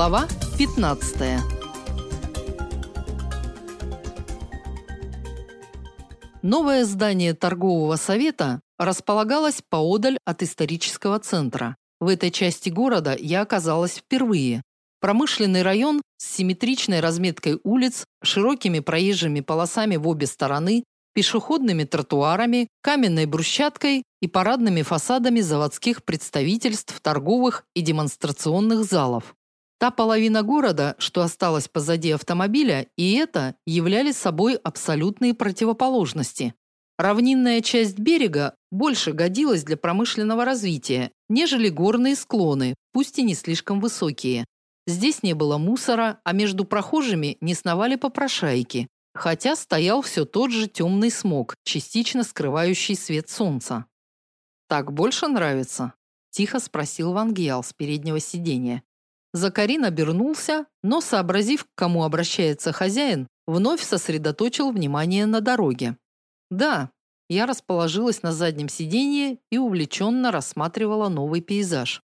Глава 15. Новое здание торгового совета располагалось поодаль от исторического центра. В этой части города я оказалась впервые. Промышленный район с симметричной разметкой улиц, широкими проезжими полосами в обе стороны, пешеходными тротуарами, каменной брусчаткой и парадными фасадами заводских представительств, торговых и демонстрационных залов. Та половина города, что осталась позади автомобиля, и это являли собой абсолютные противоположности. Равнинная часть берега больше годилась для промышленного развития, нежели горные склоны, пусть и не слишком высокие. Здесь не было мусора, а между прохожими не сновали попрошайки, хотя стоял все тот же темный смог, частично скрывающий свет солнца. «Так больше нравится?» – тихо спросил Вангиал с переднего сиденья. Закарин обернулся, но, сообразив, к кому обращается хозяин, вновь сосредоточил внимание на дороге. Да, я расположилась на заднем сиденье и увлеченно рассматривала новый пейзаж.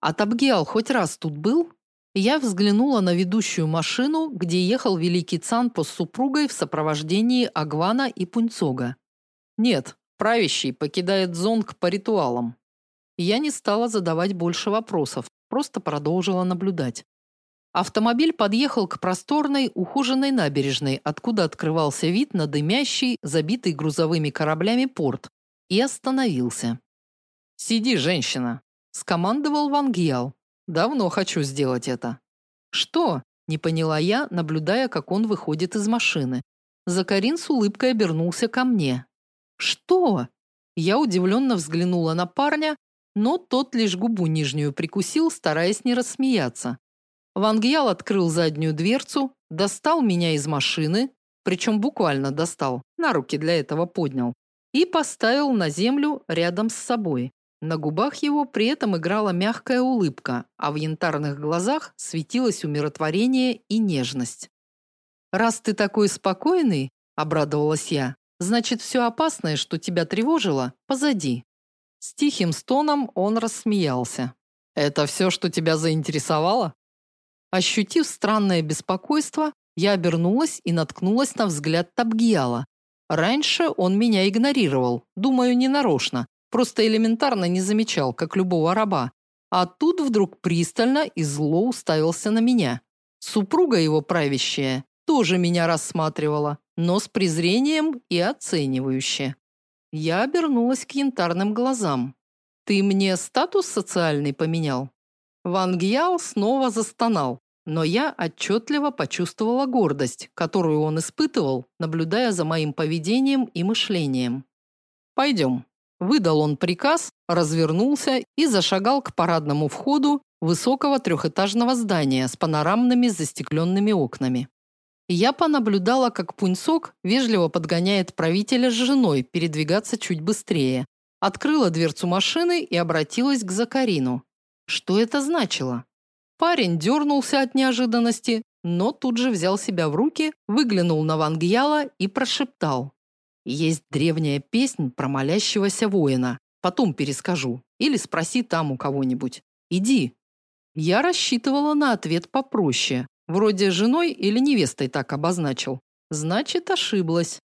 А Табгиал хоть раз тут был? Я взглянула на ведущую машину, где ехал великий Цанпо с супругой в сопровождении Агвана и Пунцога. Нет, правящий покидает Зонг по ритуалам. Я не стала задавать больше вопросов, просто продолжила наблюдать. Автомобиль подъехал к просторной, ухоженной набережной, откуда открывался вид на дымящий, забитый грузовыми кораблями порт, и остановился. "Сиди, женщина", скомандовал Ван Гиал. "Давно хочу сделать это". "Что?" не поняла я, наблюдая, как он выходит из машины. Закарин с улыбкой обернулся ко мне. "Что?" Я удивленно взглянула на парня, но тот лишь губу нижнюю прикусил, стараясь не рассмеяться. Ван Гьял открыл заднюю дверцу, достал меня из машины, причем буквально достал, на руки для этого поднял, и поставил на землю рядом с собой. На губах его при этом играла мягкая улыбка, а в янтарных глазах светилось умиротворение и нежность. «Раз ты такой спокойный», – обрадовалась я, – «значит, все опасное, что тебя тревожило, позади». С тихим стоном он рассмеялся. Это все, что тебя заинтересовало? Ощутив странное беспокойство, я обернулась и наткнулась на взгляд Табгиала. Раньше он меня игнорировал, думаю, не нарочно, просто элементарно не замечал, как любого раба. А тут вдруг пристально и зло уставился на меня. Супруга его правящая тоже меня рассматривала, но с презрением и оценивающе. Я обернулась к янтарным глазам. Ты мне статус социальный поменял? Ван Гьяо снова застонал, но я отчетливо почувствовала гордость, которую он испытывал, наблюдая за моим поведением и мышлением. «Пойдем». Выдал он приказ, развернулся и зашагал к парадному входу высокого трехэтажного здания с панорамными застекленными окнами. Я понаблюдала, как Пуньсок вежливо подгоняет правителя с женой передвигаться чуть быстрее. Открыла дверцу машины и обратилась к Закарину. Что это значило? Парень дернулся от неожиданности, но тут же взял себя в руки, выглянул на Вангьяла и прошептал: "Есть древняя песнь про молящегося воина. Потом перескажу или спроси там у кого-нибудь. Иди". Я рассчитывала на ответ попроще, Вроде женой или невестой так обозначил. Значит, ошиблась.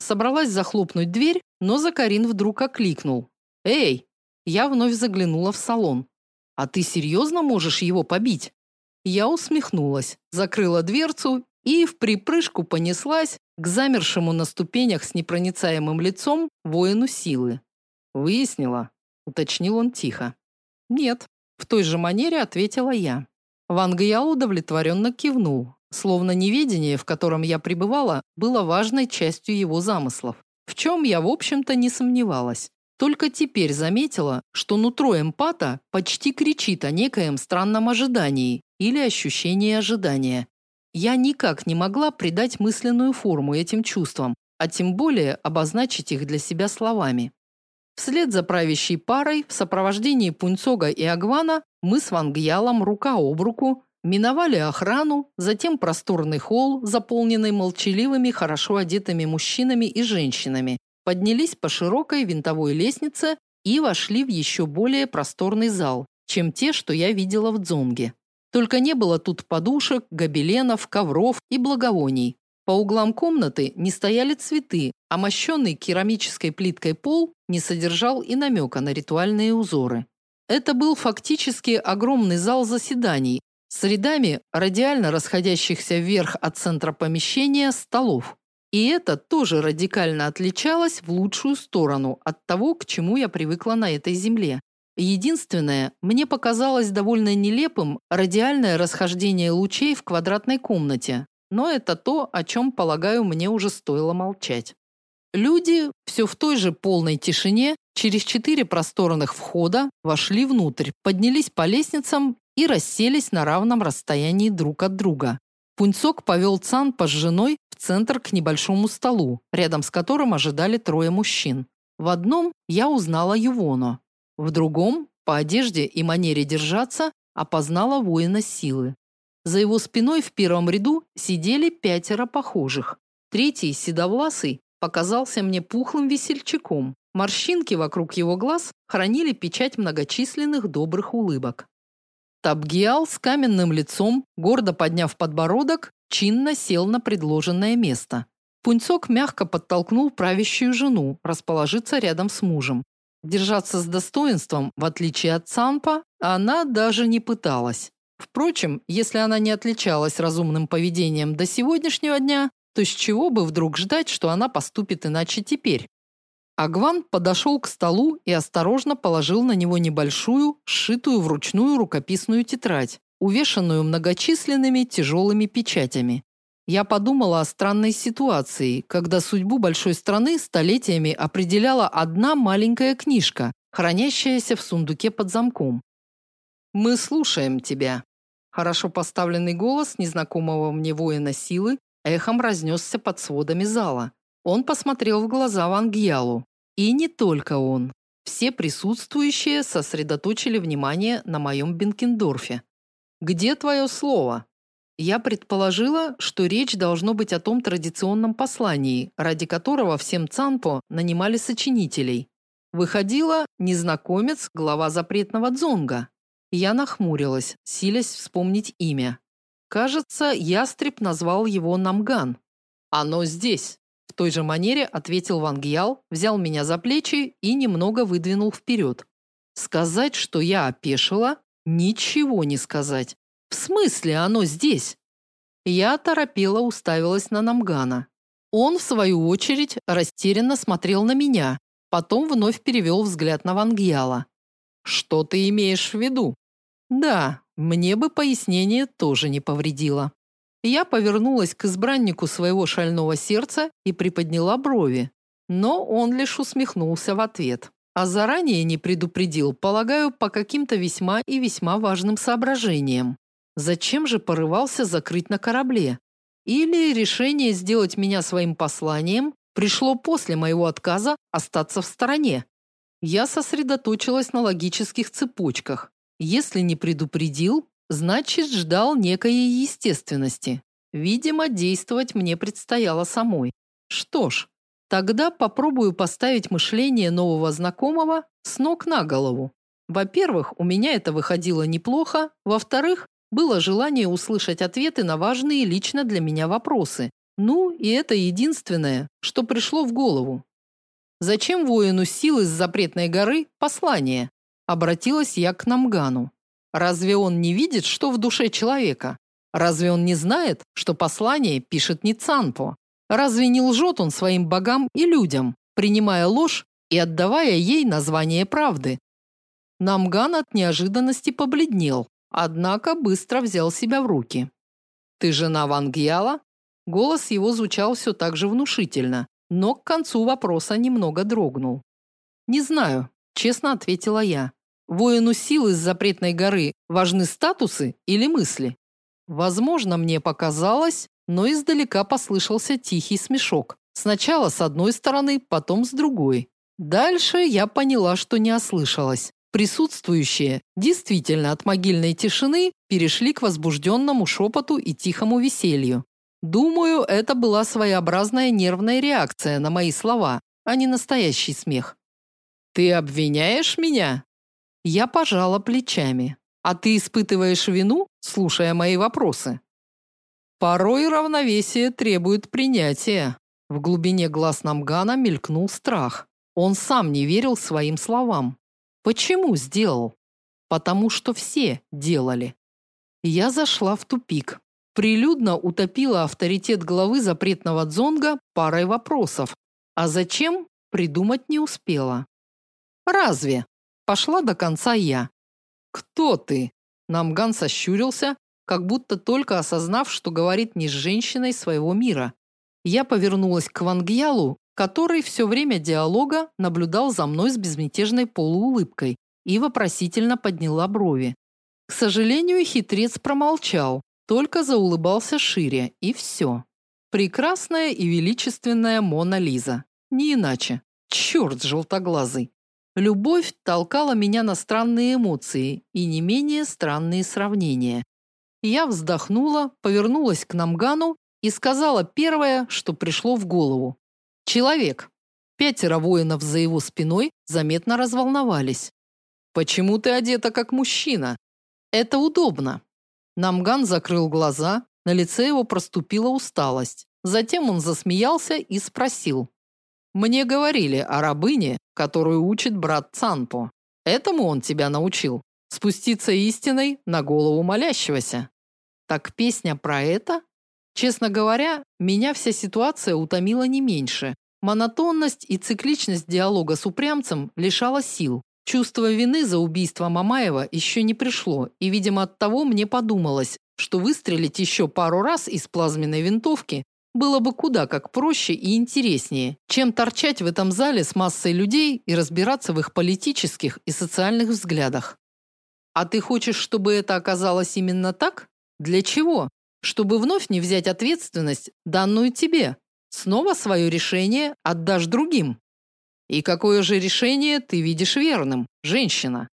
Собралась захлопнуть дверь, но Закарин вдруг окликнул. «Эй!» Я вновь заглянула в салон. «А ты серьезно можешь его побить?» Я усмехнулась, закрыла дверцу и в припрыжку понеслась к замершему на ступенях с непроницаемым лицом воину силы. «Выяснила?» – уточнил он тихо. «Нет», – в той же манере ответила я. Ван Гаял удовлетворенно кивнул, словно неведение, в котором я пребывала, было важной частью его замыслов, в чем я, в общем-то, не сомневалась. Только теперь заметила, что нутро эмпата почти кричит о некоем странном ожидании или ощущении ожидания. Я никак не могла придать мысленную форму этим чувствам, а тем более обозначить их для себя словами. Вслед за правящей парой в сопровождении Пунцога и Агвана мы с Вангьялом рука об руку миновали охрану, затем просторный холл, заполненный молчаливыми, хорошо одетыми мужчинами и женщинами, поднялись по широкой винтовой лестнице и вошли в еще более просторный зал, чем те, что я видела в Дзонге. Только не было тут подушек, гобеленов, ковров и благовоний. По углам комнаты не стояли цветы, а мощенный керамической плиткой пол не содержал и намека на ритуальные узоры. Это был фактически огромный зал заседаний с рядами радиально расходящихся вверх от центра помещения столов. И это тоже радикально отличалось в лучшую сторону от того, к чему я привыкла на этой земле. Единственное, мне показалось довольно нелепым радиальное расхождение лучей в квадратной комнате, но это то, о чем, полагаю, мне уже стоило молчать. Люди все в той же полной тишине через четыре просторных входа вошли внутрь, поднялись по лестницам и расселись на равном расстоянии друг от друга. Пунцок повел Цанпа с женой в центр к небольшому столу, рядом с которым ожидали трое мужчин. В одном я узнала Ювоно, в другом, по одежде и манере держаться, опознала воина силы. За его спиной в первом ряду сидели пятеро похожих. Третий, седовласый, показался мне пухлым весельчаком. Морщинки вокруг его глаз хранили печать многочисленных добрых улыбок. Табгиал с каменным лицом, гордо подняв подбородок, чинно сел на предложенное место. Пунцок мягко подтолкнул правящую жену расположиться рядом с мужем. Держаться с достоинством, в отличие от Цанпа, она даже не пыталась. Впрочем, если она не отличалась разумным поведением до сегодняшнего дня, то с чего бы вдруг ждать, что она поступит иначе теперь? Агван подошел к столу и осторожно положил на него небольшую, сшитую вручную рукописную тетрадь, увешанную многочисленными тяжелыми печатями. Я подумала о странной ситуации, когда судьбу большой страны столетиями определяла одна маленькая книжка, хранящаяся в сундуке под замком. Мы слушаем тебя. Хорошо поставленный голос незнакомого мне воина силы эхом разнесся под сводами зала. Он посмотрел в глаза Вангьялу. И не только он. Все присутствующие сосредоточили внимание на моем Бенкендорфе. Где твое слово? Я предположила, что речь должно быть о том традиционном послании, ради которого всем Цанпо нанимали сочинителей. Выходила незнакомец, глава запретного дзонга. Я нахмурилась, силясь вспомнить имя. Кажется, ястреб назвал его Намган. Оно здесь. В той же манере ответил Ван Гьял, взял меня за плечи и немного выдвинул вперед. Сказать, что я опешила, ничего не сказать. В смысле, оно здесь? Я торопела уставилась на Намгана. Он в свою очередь растерянно смотрел на меня, потом вновь перевел взгляд на Вангьяла. Что ты имеешь в виду? Да, мне бы пояснение тоже не повредило. Я повернулась к избраннику своего шального сердца и приподняла брови, но он лишь усмехнулся в ответ. А заранее не предупредил, полагаю, по каким-то весьма и весьма важным соображениям. Зачем же порывался закрыть на корабле? Или решение сделать меня своим посланием пришло после моего отказа остаться в стороне? Я сосредоточилась на логических цепочках. Если не предупредил, значит, ждал некой естественности. Видимо, действовать мне предстояло самой. Что ж, тогда попробую поставить мышление нового знакомого с ног на голову. Во-первых, у меня это выходило неплохо, во-вторых, было желание услышать ответы на важные лично для меня вопросы. Ну, и это единственное, что пришло в голову. Зачем воину силы с запретной горы послание? Обратилась я к Намгану. Разве он не видит, что в душе человека? Разве он не знает, что послание пишет не Цанпо? Разве не лжет он своим богам и людям, принимая ложь и отдавая ей название правды? Намган от неожиданности побледнел, однако быстро взял себя в руки. Ты жена Вангьяла? Голос его звучал все так же внушительно, но к концу вопроса немного дрогнул. «Не знаю», – честно ответила я. «Воину силы с запретной горы важны статусы или мысли?» Возможно, мне показалось, но издалека послышался тихий смешок. Сначала с одной стороны, потом с другой. Дальше я поняла, что не ослышалась. Присутствующие действительно от могильной тишины перешли к возбужденному шепоту и тихому веселью. Думаю, это была своеобразная нервная реакция на мои слова, а не настоящий смех. Ты обвиняешь меня? Я пожала плечами. А ты испытываешь вину, слушая мои вопросы? Порой равновесие требует принятия. В глубине глаз Намгана мелькнул страх. Он сам не верил своим словам. Почему сделал? Потому что все делали. Я зашла в тупик. Прилюдно утопила авторитет главы запретного дзонга парой вопросов. А зачем, придумать не успела. Разве? Пошла до конца я. Кто ты? Намган сощурился, как будто только осознав, что говорит не с женщиной своего мира. Я повернулась к Вангьялу, который все время диалога наблюдал за мной с безмятежной полуулыбкой и вопросительно подняла брови. К сожалению, хитрец промолчал, только заулыбался шире, и все. Прекрасная и величественная Мона Лиза. Не иначе. Черт желтоглазый. Любовь толкала меня на странные эмоции и не менее странные сравнения. Я вздохнула, повернулась к Намгану и сказала первое, что пришло в голову. Человек. Пятеро воинов за его спиной заметно разволновались. Почему ты одета как мужчина? Это удобно. Намган закрыл глаза, на лице его проступила усталость. Затем он засмеялся и спросил: "Мне говорили о рабыне, которую учит брат Цанпо. Этому он тебя научил спуститься истиной на голову молящегося". Так песня про это? Честно говоря, меня вся ситуация утомила не меньше. Монотонность и цикличность диалога с упрямцем лишала сил. Чувство вины за убийство Мамаева еще не пришло, и, видимо, от того мне подумалось, что выстрелить еще пару раз из плазменной винтовки было бы куда как проще и интереснее, чем торчать в этом зале с массой людей и разбираться в их политических и социальных взглядах. А ты хочешь, чтобы это оказалось именно так? Для чего? Чтобы вновь не взять ответственность, данную тебе. Снова свое решение отдашь другим. И какое же решение ты видишь верным, женщина?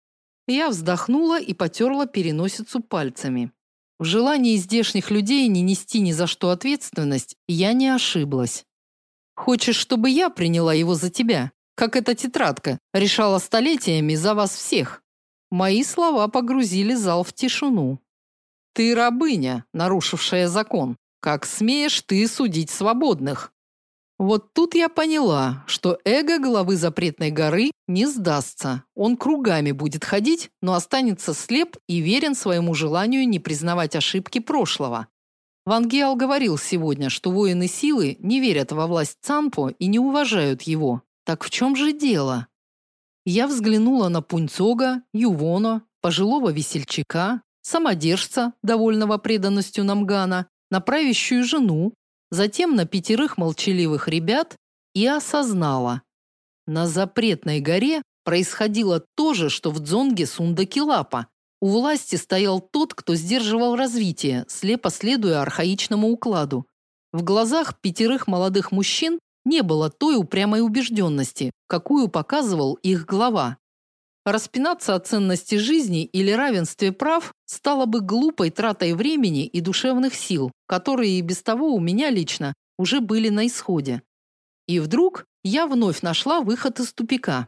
Я вздохнула и потерла переносицу пальцами. В желании здешних людей не нести ни за что ответственность я не ошиблась. Хочешь, чтобы я приняла его за тебя, как эта тетрадка решала столетиями за вас всех? Мои слова погрузили зал в тишину. Ты рабыня, нарушившая закон. Как смеешь ты судить свободных? Вот тут я поняла, что эго главы запретной горы не сдастся. Он кругами будет ходить, но останется слеп и верен своему желанию не признавать ошибки прошлого. Ван Геал говорил сегодня, что воины силы не верят во власть Цанпо и не уважают его. Так в чем же дело? Я взглянула на Пунцога, Ювоно, пожилого весельчака, самодержца, довольного преданностью Намгана, на правящую жену, затем на пятерых молчаливых ребят и осознала. На запретной горе происходило то же, что в дзонге Сундакилапа. У власти стоял тот, кто сдерживал развитие, слепо следуя архаичному укладу. В глазах пятерых молодых мужчин не было той упрямой убежденности, какую показывал их глава. Распинаться о ценности жизни или равенстве прав стало бы глупой тратой времени и душевных сил, которые и без того у меня лично уже были на исходе. И вдруг я вновь нашла выход из тупика.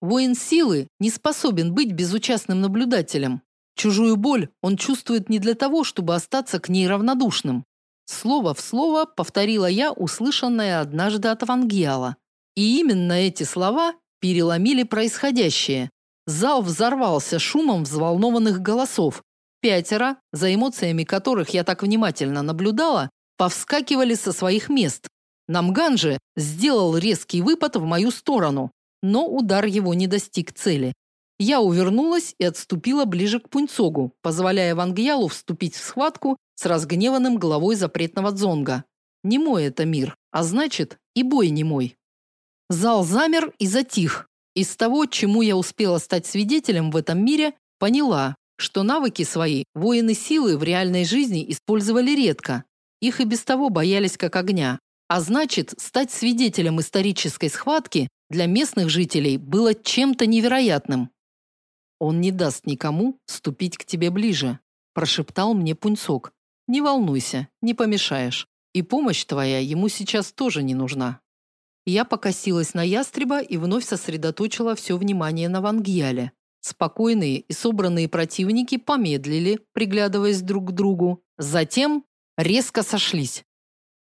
Воин силы не способен быть безучастным наблюдателем. Чужую боль он чувствует не для того, чтобы остаться к ней равнодушным. Слово в слово повторила я услышанное однажды от Вангиала. И именно эти слова переломили происходящее, Зал взорвался шумом взволнованных голосов. Пятеро, за эмоциями которых я так внимательно наблюдала, повскакивали со своих мест. Намган же сделал резкий выпад в мою сторону, но удар его не достиг цели. Я увернулась и отступила ближе к Пунцогу, позволяя Вангьялу вступить в схватку с разгневанным главой запретного дзонга. Не мой это мир, а значит, и бой не мой. Зал замер и затих, из того, чему я успела стать свидетелем в этом мире, поняла, что навыки свои воины силы в реальной жизни использовали редко. Их и без того боялись как огня. А значит, стать свидетелем исторической схватки для местных жителей было чем-то невероятным. Он не даст никому ступить к тебе ближе, прошептал мне Пунцок. Не волнуйся, не помешаешь. И помощь твоя ему сейчас тоже не нужна. Я покосилась на ястреба и вновь сосредоточила все внимание на Вангьяле. Спокойные и собранные противники помедлили, приглядываясь друг к другу, затем резко сошлись.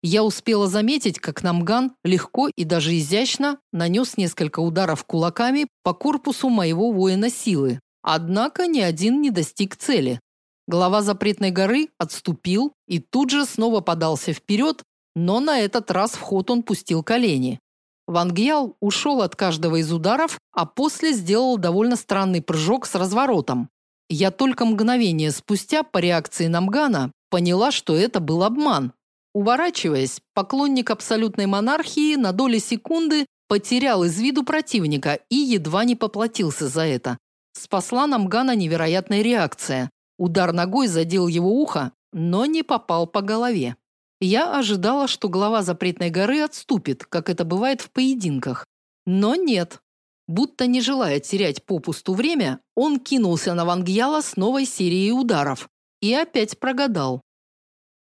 Я успела заметить, как Намган легко и даже изящно нанес несколько ударов кулаками по корпусу моего воина силы. Однако ни один не достиг цели. Глава запретной горы отступил и тут же снова подался вперед, но на этот раз в ход он пустил колени. Ван Гьял ушел от каждого из ударов, а после сделал довольно странный прыжок с разворотом. Я только мгновение спустя по реакции Намгана поняла, что это был обман. Уворачиваясь, поклонник абсолютной монархии на доли секунды потерял из виду противника и едва не поплатился за это. Спасла Намгана невероятная реакция. Удар ногой задел его ухо, но не попал по голове. Я ожидала, что глава запретной горы отступит, как это бывает в поединках. Но нет. Будто не желая терять попусту время, он кинулся на Вангьяла с новой серией ударов и опять прогадал.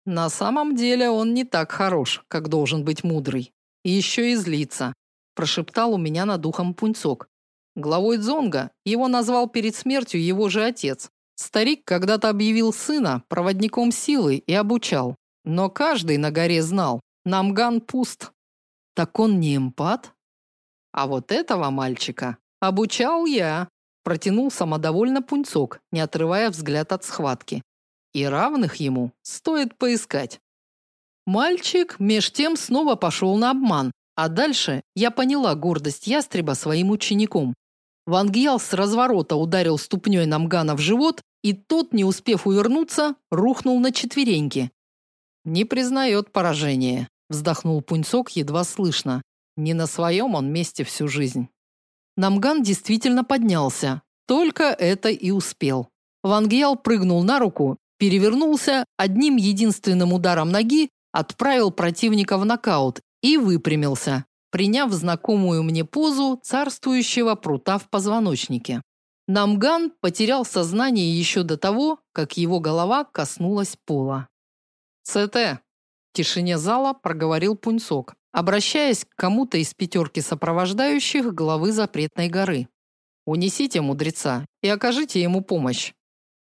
На самом деле он не так хорош, как должен быть мудрый. И еще и злится, прошептал у меня над ухом Пунцок. Главой Дзонга его назвал перед смертью его же отец. Старик когда-то объявил сына проводником силы и обучал. Но каждый на горе знал, Намган пуст. Так он не эмпат? А вот этого мальчика обучал я, протянул самодовольно Пунцок, не отрывая взгляд от схватки. И равных ему стоит поискать. Мальчик меж тем снова пошел на обман, а дальше я поняла гордость ястреба своим учеником. Ван Гьял с разворота ударил ступней Намгана в живот, и тот, не успев увернуться, рухнул на четвереньки. Не признает поражение, вздохнул Пунцок едва слышно. Не на своем он месте всю жизнь. Намган действительно поднялся, только это и успел. Ван Гьял прыгнул на руку, перевернулся, одним единственным ударом ноги отправил противника в нокаут и выпрямился, приняв знакомую мне позу царствующего прута в позвоночнике. Намган потерял сознание еще до того, как его голова коснулась пола. «ЦТ!» В тишине зала проговорил Пунцок, обращаясь к кому-то из пятерки сопровождающих главы запретной горы. «Унесите мудреца и окажите ему помощь.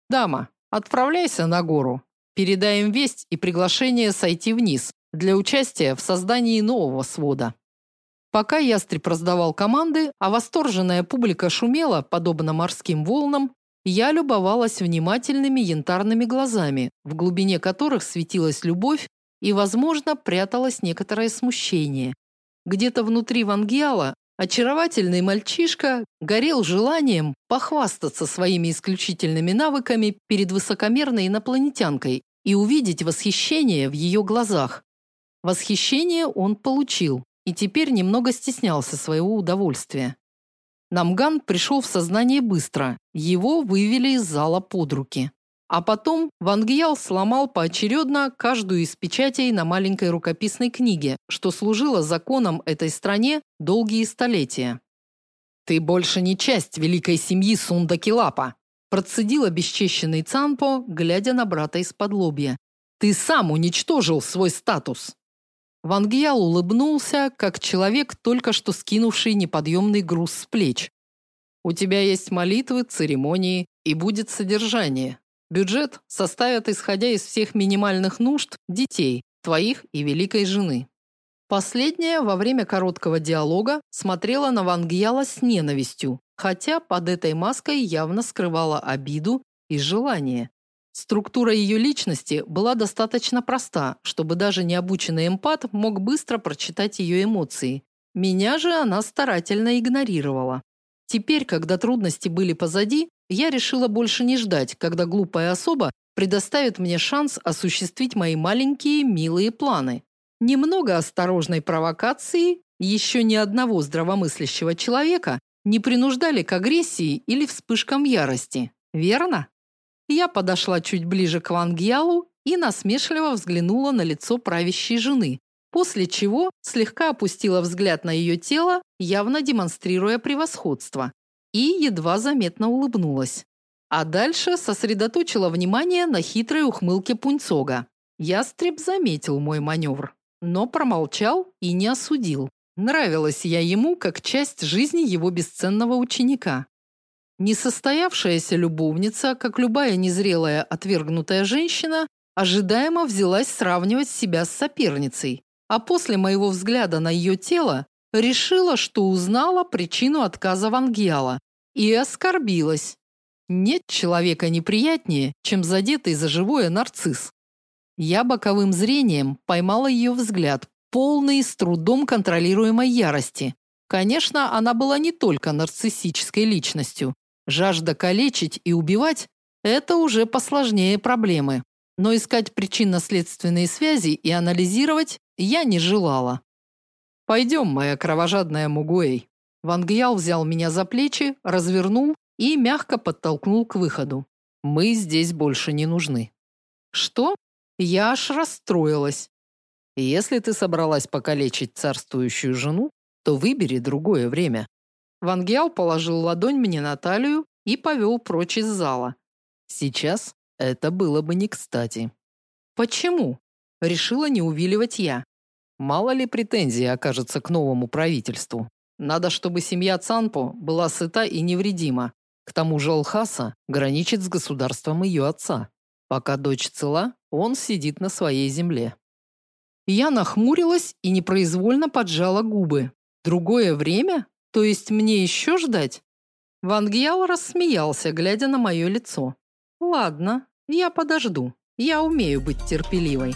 Дама, отправляйся на гору. Передай им весть и приглашение сойти вниз для участия в создании нового свода». Пока ястреб раздавал команды, а восторженная публика шумела, подобно морским волнам, я любовалась внимательными янтарными глазами, в глубине которых светилась любовь и, возможно, пряталось некоторое смущение. Где-то внутри Вангиала очаровательный мальчишка горел желанием похвастаться своими исключительными навыками перед высокомерной инопланетянкой и увидеть восхищение в ее глазах. Восхищение он получил, и теперь немного стеснялся своего удовольствия. Намган пришел в сознание быстро. Его вывели из зала под руки. А потом Ван Гьял сломал поочередно каждую из печатей на маленькой рукописной книге, что служило законом этой стране долгие столетия. Ты больше не часть великой семьи Сундакилапа, процедил обесчещенный Цанпо, глядя на брата из-под лобья. Ты сам уничтожил свой статус. Ван Гьял улыбнулся, как человек, только что скинувший неподъемный груз с плеч. У тебя есть молитвы, церемонии и будет содержание. Бюджет составят, исходя из всех минимальных нужд, детей, твоих и великой жены. Последняя во время короткого диалога смотрела на Ван Гьяла с ненавистью, хотя под этой маской явно скрывала обиду и желание. Структура ее личности была достаточно проста, чтобы даже необученный эмпат мог быстро прочитать ее эмоции. Меня же она старательно игнорировала. Теперь, когда трудности были позади, я решила больше не ждать, когда глупая особа предоставит мне шанс осуществить мои маленькие милые планы. Немного осторожной провокации, еще ни одного здравомыслящего человека не принуждали к агрессии или вспышкам ярости. Верно? Я подошла чуть ближе к Ван Гьялу и насмешливо взглянула на лицо правящей жены, после чего слегка опустила взгляд на ее тело, явно демонстрируя превосходство, и едва заметно улыбнулась. А дальше сосредоточила внимание на хитрой ухмылке Пунцога. Ястреб заметил мой маневр, но промолчал и не осудил. Нравилась я ему как часть жизни его бесценного ученика. Несостоявшаяся любовница, как любая незрелая отвергнутая женщина, ожидаемо взялась сравнивать себя с соперницей, а после моего взгляда на ее тело решила, что узнала причину отказа Вангьяла и оскорбилась. Нет человека неприятнее, чем задетый за живое нарцисс. Я боковым зрением поймала ее взгляд, полный с трудом контролируемой ярости. Конечно, она была не только нарциссической личностью. Жажда калечить и убивать это уже посложнее проблемы. Но искать причинно-следственные связи и анализировать я не желала. «Пойдем, моя кровожадная Мугуэй. Ван Гьял взял меня за плечи, развернул и мягко подтолкнул к выходу. Мы здесь больше не нужны. Что? Я аж расстроилась. Если ты собралась покалечить царствующую жену, то выбери другое время. Ван Гьял положил ладонь мне на талию и повел прочь из зала. Сейчас это было бы не кстати. Почему? Решила не увиливать я. Мало ли претензий окажется к новому правительству. Надо, чтобы семья Цанпо была сыта и невредима. К тому же Алхаса граничит с государством ее отца. Пока дочь цела, он сидит на своей земле. Я нахмурилась и непроизвольно поджала губы. Другое время? То есть мне еще ждать? Ван Гьяо рассмеялся, глядя на мое лицо. Ладно, я подожду. Я умею быть терпеливой.